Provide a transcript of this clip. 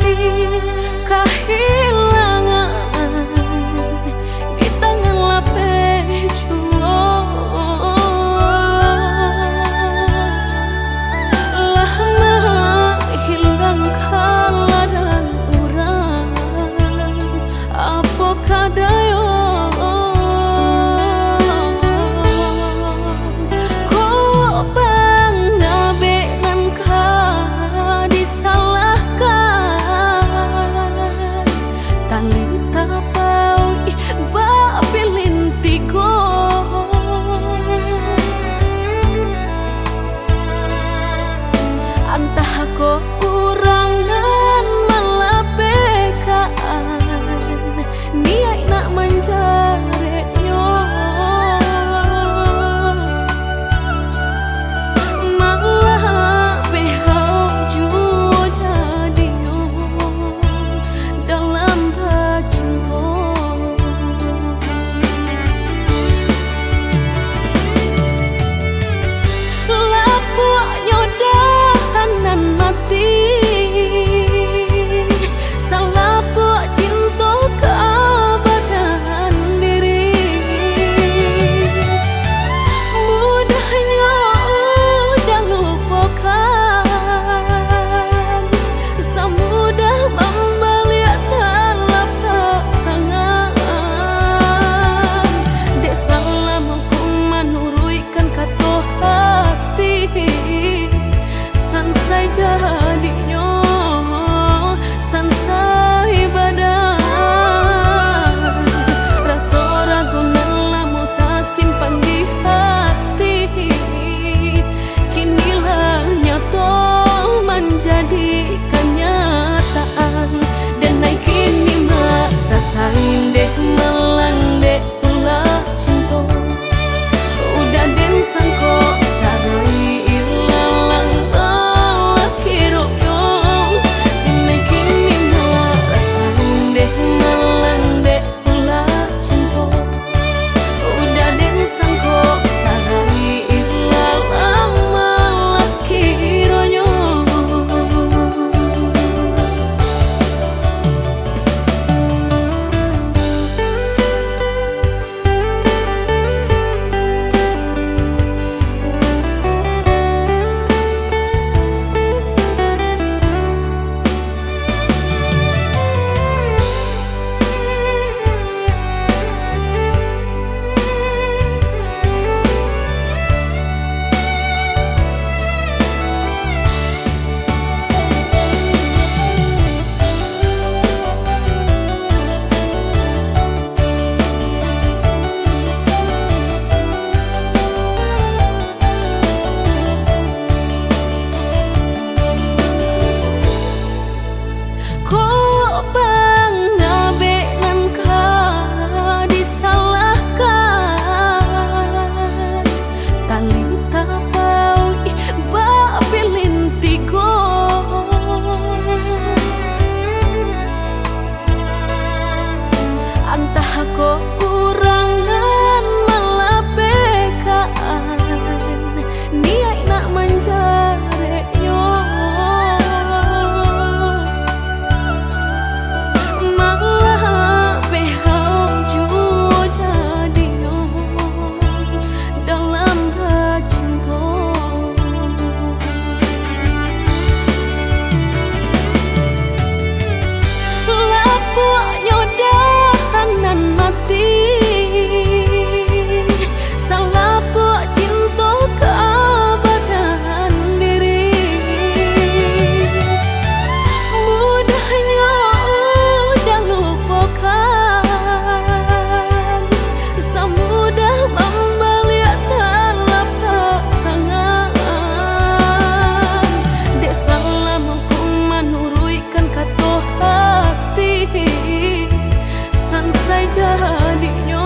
kehilangan cha đi nhau